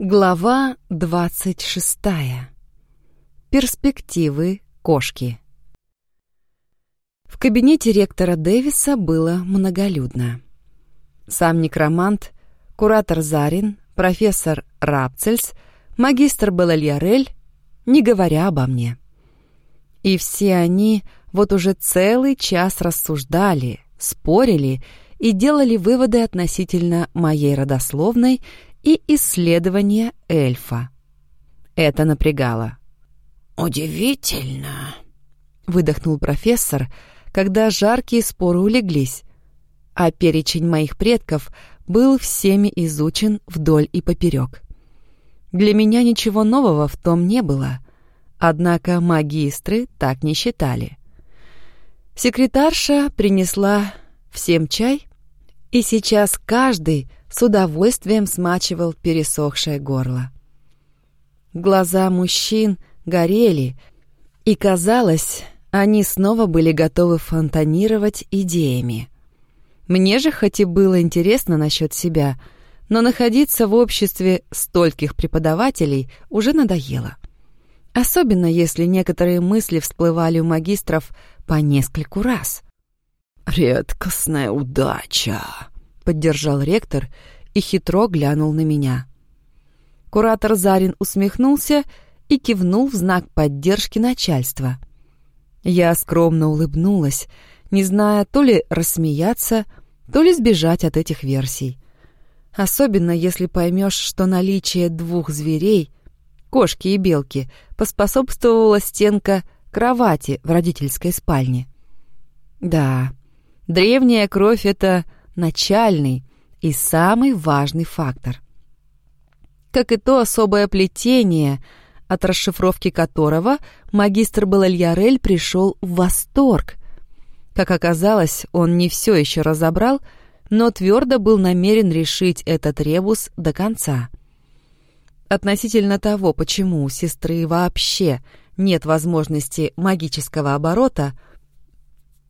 Глава двадцать шестая. Перспективы кошки. В кабинете ректора Дэвиса было многолюдно. Сам некромант, куратор Зарин, профессор Рапцельс, магистр Белальярель, не говоря обо мне. И все они вот уже целый час рассуждали, спорили и делали выводы относительно моей родословной и исследования эльфа. Это напрягало. «Удивительно», — выдохнул профессор, когда жаркие споры улеглись, а перечень моих предков был всеми изучен вдоль и поперек. Для меня ничего нового в том не было, однако магистры так не считали. Секретарша принесла всем чай, и сейчас каждый с удовольствием смачивал пересохшее горло. Глаза мужчин горели, и, казалось, они снова были готовы фонтанировать идеями. Мне же хоть и было интересно насчет себя, но находиться в обществе стольких преподавателей уже надоело. Особенно если некоторые мысли всплывали у магистров по нескольку раз. «Редкостная удача», поддержал ректор и хитро глянул на меня. Куратор Зарин усмехнулся и кивнул в знак поддержки начальства. Я скромно улыбнулась, не зная то ли рассмеяться, то ли сбежать от этих версий. Особенно если поймешь, что наличие двух зверей, кошки и белки, поспособствовала стенка кровати в родительской спальне. Да, древняя кровь — это начальный и самый важный фактор. Как и то особое плетение, от расшифровки которого магистр Балальярель пришел в восторг. Как оказалось, он не все еще разобрал, но твердо был намерен решить этот ребус до конца. Относительно того, почему у сестры вообще нет возможности магического оборота,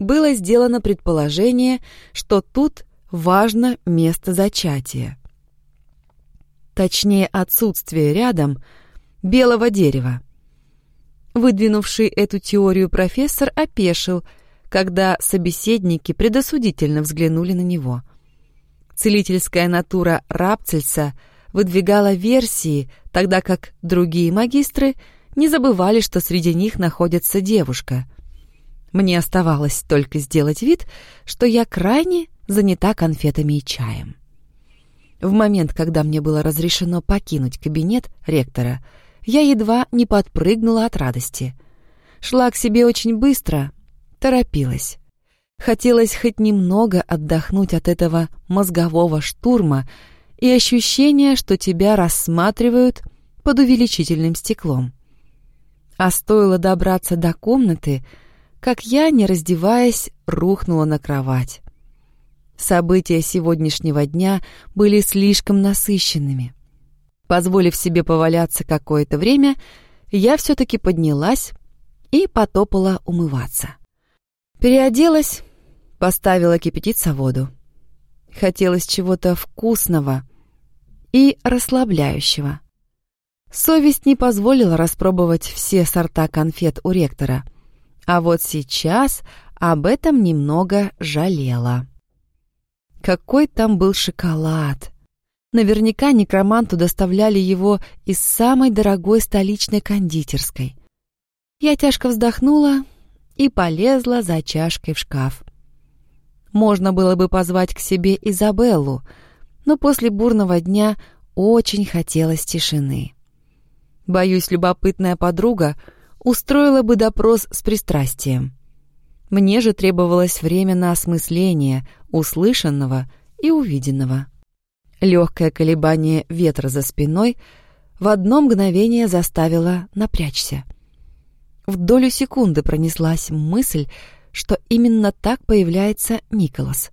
было сделано предположение, что тут важно место зачатия. Точнее, отсутствие рядом белого дерева. Выдвинувший эту теорию профессор опешил, когда собеседники предосудительно взглянули на него. Целительская натура Рапцельса выдвигала версии, тогда как другие магистры не забывали, что среди них находится девушка. Мне оставалось только сделать вид, что я крайне занята конфетами и чаем. В момент, когда мне было разрешено покинуть кабинет ректора, я едва не подпрыгнула от радости. Шла к себе очень быстро, торопилась. Хотелось хоть немного отдохнуть от этого мозгового штурма и ощущения, что тебя рассматривают под увеличительным стеклом. А стоило добраться до комнаты, как я, не раздеваясь, рухнула на кровать. События сегодняшнего дня были слишком насыщенными. Позволив себе поваляться какое-то время, я все-таки поднялась и потопала умываться. Переоделась, поставила кипятиться воду. Хотелось чего-то вкусного и расслабляющего. Совесть не позволила распробовать все сорта конфет у ректора, а вот сейчас об этом немного жалела. Какой там был шоколад! Наверняка некроманту доставляли его из самой дорогой столичной кондитерской. Я тяжко вздохнула и полезла за чашкой в шкаф. Можно было бы позвать к себе Изабеллу, но после бурного дня очень хотелось тишины. Боюсь, любопытная подруга устроила бы допрос с пристрастием. Мне же требовалось время на осмысление услышанного и увиденного. Легкое колебание ветра за спиной в одно мгновение заставило напрячься. В долю секунды пронеслась мысль, что именно так появляется Николас.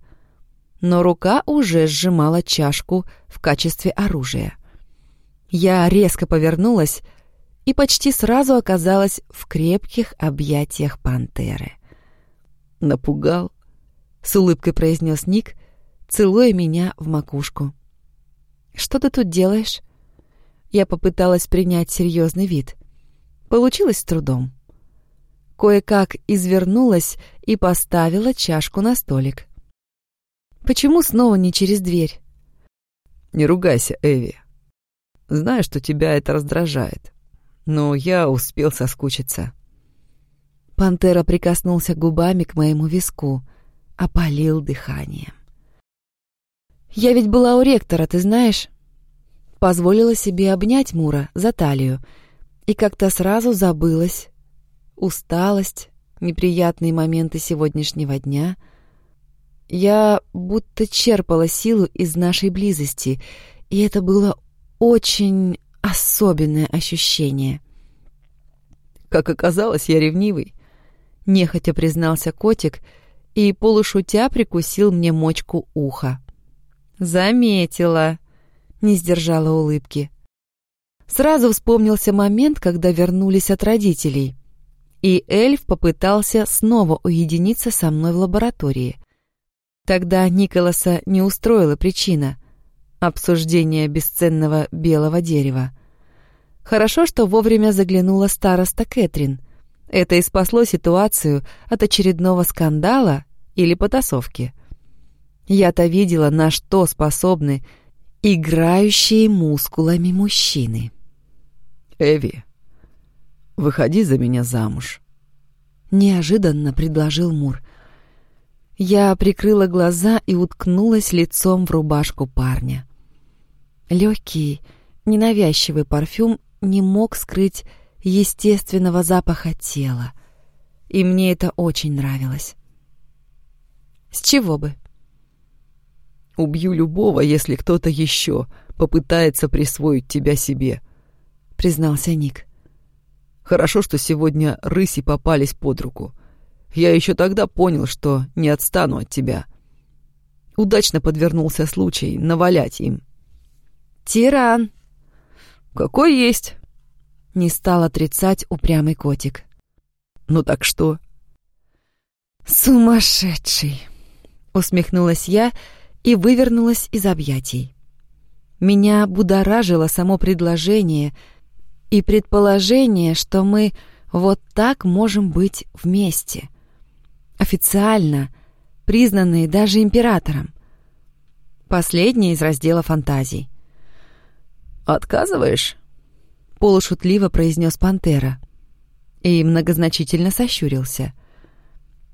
Но рука уже сжимала чашку в качестве оружия. Я резко повернулась и почти сразу оказалась в крепких объятиях пантеры. Напугал? С улыбкой произнес Ник, целуя меня в макушку. Что ты тут делаешь? Я попыталась принять серьезный вид. Получилось с трудом. Кое-как извернулась и поставила чашку на столик. Почему снова не через дверь? Не ругайся, Эви. Знаю, что тебя это раздражает, но я успел соскучиться. Пантера прикоснулся губами к моему виску, опалил дыханием. «Я ведь была у ректора, ты знаешь?» Позволила себе обнять Мура за талию и как-то сразу забылась. Усталость, неприятные моменты сегодняшнего дня. Я будто черпала силу из нашей близости, и это было очень особенное ощущение. Как оказалось, я ревнивый нехотя признался котик и полушутя прикусил мне мочку уха. «Заметила», — не сдержала улыбки. Сразу вспомнился момент, когда вернулись от родителей, и эльф попытался снова уединиться со мной в лаборатории. Тогда Николаса не устроила причина — обсуждение бесценного белого дерева. Хорошо, что вовремя заглянула староста Кэтрин — это и спасло ситуацию от очередного скандала или потасовки. Я-то видела, на что способны играющие мускулами мужчины. «Эви, выходи за меня замуж», — неожиданно предложил Мур. Я прикрыла глаза и уткнулась лицом в рубашку парня. Легкий, ненавязчивый парфюм не мог скрыть естественного запаха тела. И мне это очень нравилось. С чего бы? «Убью любого, если кто-то еще попытается присвоить тебя себе», — признался Ник. «Хорошо, что сегодня рыси попались под руку. Я еще тогда понял, что не отстану от тебя. Удачно подвернулся случай навалять им». «Тиран!» «Какой есть!» Не стал отрицать упрямый котик. «Ну так что?» «Сумасшедший!» Усмехнулась я и вывернулась из объятий. Меня будоражило само предложение и предположение, что мы вот так можем быть вместе. Официально, признанные даже императором. Последнее из раздела фантазий. «Отказываешь?» Полушутливо произнес Пантера и многозначительно сощурился.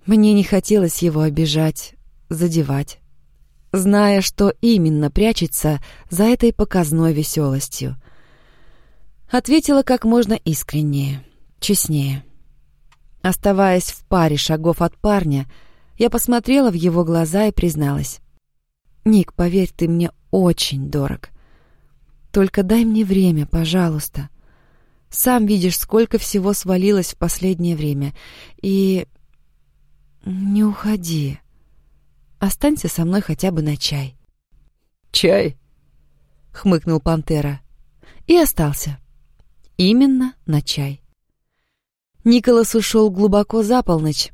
Мне не хотелось его обижать, задевать, зная, что именно прячется за этой показной веселостью. Ответила как можно искреннее, честнее. Оставаясь в паре шагов от парня, я посмотрела в его глаза и призналась. «Ник, поверь, ты мне очень дорог. Только дай мне время, пожалуйста. Сам видишь, сколько всего свалилось в последнее время. И... Не уходи. Останься со мной хотя бы на чай. «Чай?» — хмыкнул Пантера. И остался. Именно на чай. Николас ушел глубоко за полночь,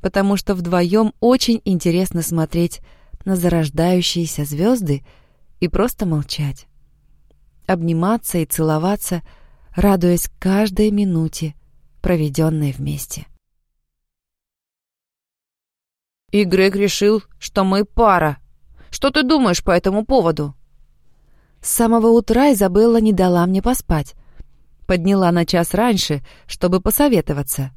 потому что вдвоем очень интересно смотреть на зарождающиеся звезды и просто молчать. Обниматься и целоваться — радуясь каждой минуте, проведенной вместе. «И Грег решил, что мы пара. Что ты думаешь по этому поводу?» С самого утра Изабелла не дала мне поспать. Подняла на час раньше, чтобы посоветоваться.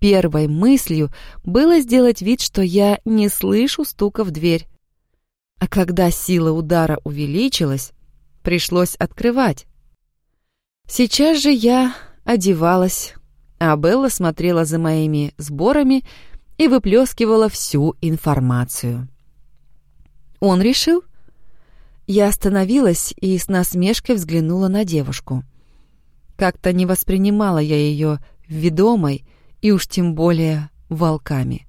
Первой мыслью было сделать вид, что я не слышу стука в дверь. А когда сила удара увеличилась, пришлось открывать. Сейчас же я одевалась, а Белла смотрела за моими сборами и выплескивала всю информацию. Он решил? Я остановилась и с насмешкой взглянула на девушку. Как-то не воспринимала я ее ведомой и уж тем более волками.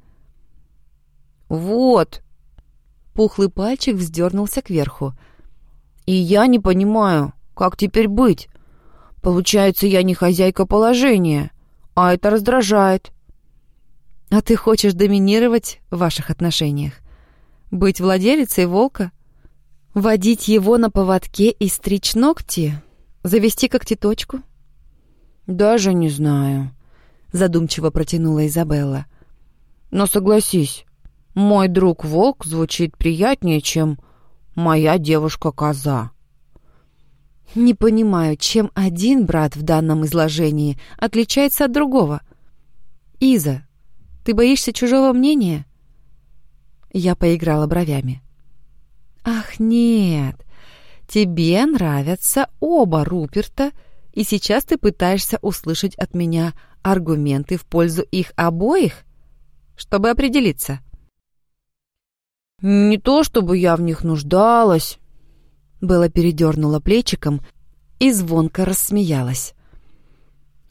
«Вот!» Пухлый пальчик вздернулся кверху. «И я не понимаю, как теперь быть? Получается, я не хозяйка положения, а это раздражает. А ты хочешь доминировать в ваших отношениях? Быть владелицей волка? Водить его на поводке и стричь ногти? Завести когтеточку?» «Даже не знаю», — задумчиво протянула Изабелла. «Но согласись, мой друг-волк звучит приятнее, чем моя девушка-коза». «Не понимаю, чем один брат в данном изложении отличается от другого. Иза, ты боишься чужого мнения?» Я поиграла бровями. «Ах, нет, тебе нравятся оба Руперта, и сейчас ты пытаешься услышать от меня аргументы в пользу их обоих, чтобы определиться». «Не то чтобы я в них нуждалась», Белла передернула плечиком и звонко рассмеялась.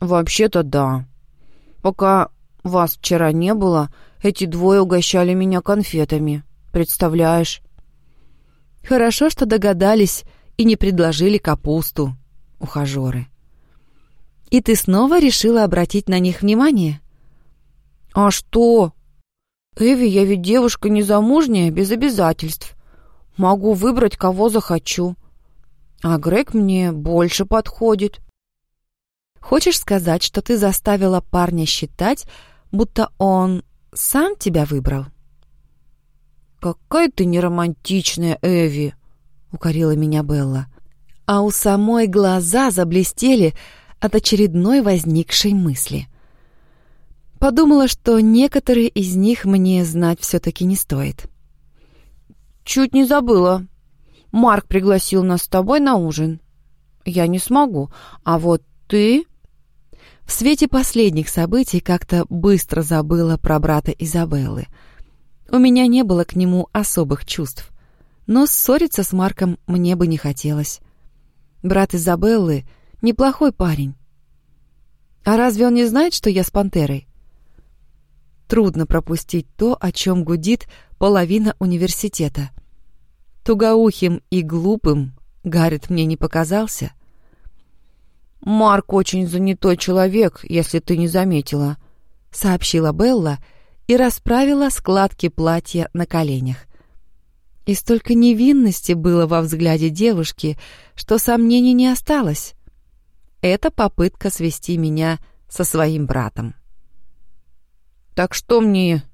«Вообще-то да. Пока вас вчера не было, эти двое угощали меня конфетами. Представляешь?» «Хорошо, что догадались и не предложили капусту, ухажеры. И ты снова решила обратить на них внимание?» «А что? Эви, я ведь девушка незамужняя, без обязательств. Могу выбрать, кого захочу. А Грег мне больше подходит. Хочешь сказать, что ты заставила парня считать, будто он сам тебя выбрал? Какая ты неромантичная, Эви, укорила меня Белла. А у самой глаза заблестели от очередной возникшей мысли. Подумала, что некоторые из них мне знать все-таки не стоит. — «Чуть не забыла. Марк пригласил нас с тобой на ужин. Я не смогу. А вот ты...» В свете последних событий как-то быстро забыла про брата Изабеллы. У меня не было к нему особых чувств. Но ссориться с Марком мне бы не хотелось. Брат Изабеллы — неплохой парень. А разве он не знает, что я с пантерой? Трудно пропустить то, о чем гудит половина университета. Тугоухим и глупым Гаррет мне не показался. «Марк очень занятой человек, если ты не заметила», — сообщила Белла и расправила складки платья на коленях. И столько невинности было во взгляде девушки, что сомнений не осталось. Это попытка свести меня со своим братом. «Так что мне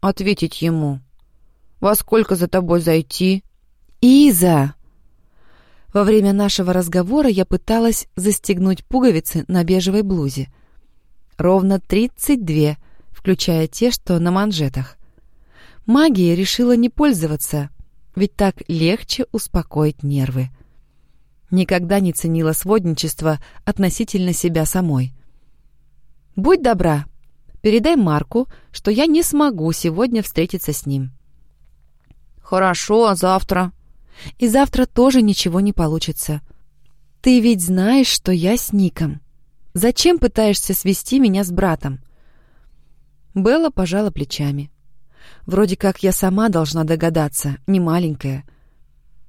ответить ему?» Во сколько за тобой зайти?» «Иза!» Во время нашего разговора я пыталась застегнуть пуговицы на бежевой блузе. Ровно тридцать две, включая те, что на манжетах. Магией решила не пользоваться, ведь так легче успокоить нервы. Никогда не ценила сводничество относительно себя самой. «Будь добра, передай Марку, что я не смогу сегодня встретиться с ним. «Хорошо, а завтра?» «И завтра тоже ничего не получится. Ты ведь знаешь, что я с Ником. Зачем пытаешься свести меня с братом?» Белла пожала плечами. «Вроде как я сама должна догадаться, не маленькая».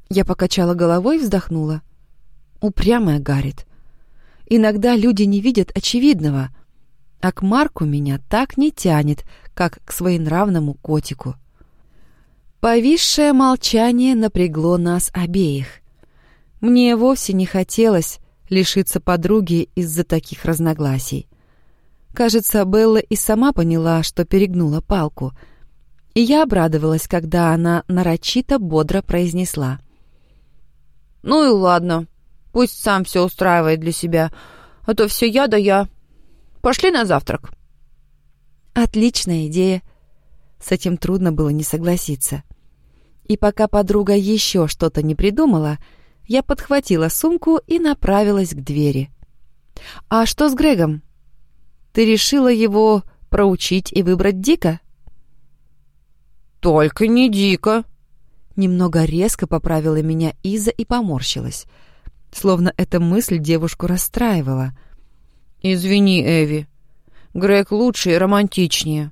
Я покачала головой и вздохнула. Упрямая Гаррит. Иногда люди не видят очевидного, а к Марку меня так не тянет, как к своенравному котику. Повисшее молчание напрягло нас обеих. Мне вовсе не хотелось лишиться подруги из-за таких разногласий. Кажется, Белла и сама поняла, что перегнула палку. И я обрадовалась, когда она нарочито бодро произнесла. «Ну и ладно, пусть сам все устраивает для себя, а то все я да я. Пошли на завтрак». «Отличная идея». С этим трудно было не согласиться. И пока подруга еще что-то не придумала, я подхватила сумку и направилась к двери. «А что с Грегом? Ты решила его проучить и выбрать Дика?» «Только не Дика!» Немного резко поправила меня Иза и поморщилась. Словно эта мысль девушку расстраивала. «Извини, Эви. Грег лучше и романтичнее.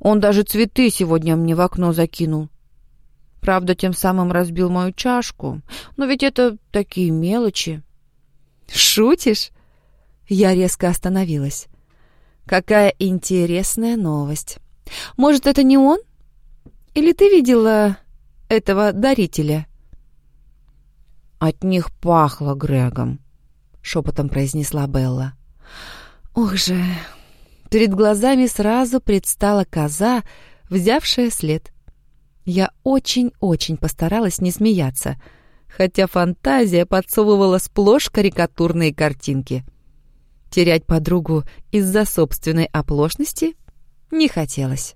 Он даже цветы сегодня мне в окно закинул. Правда, тем самым разбил мою чашку. Но ведь это такие мелочи. «Шутишь?» Я резко остановилась. «Какая интересная новость. Может, это не он? Или ты видела этого дарителя?» От них пахло Грегом. шепотом произнесла Белла. Ох же! Перед глазами сразу предстала коза, взявшая след. Я очень-очень постаралась не смеяться, хотя фантазия подсовывала сплошь карикатурные картинки. Терять подругу из-за собственной оплошности не хотелось.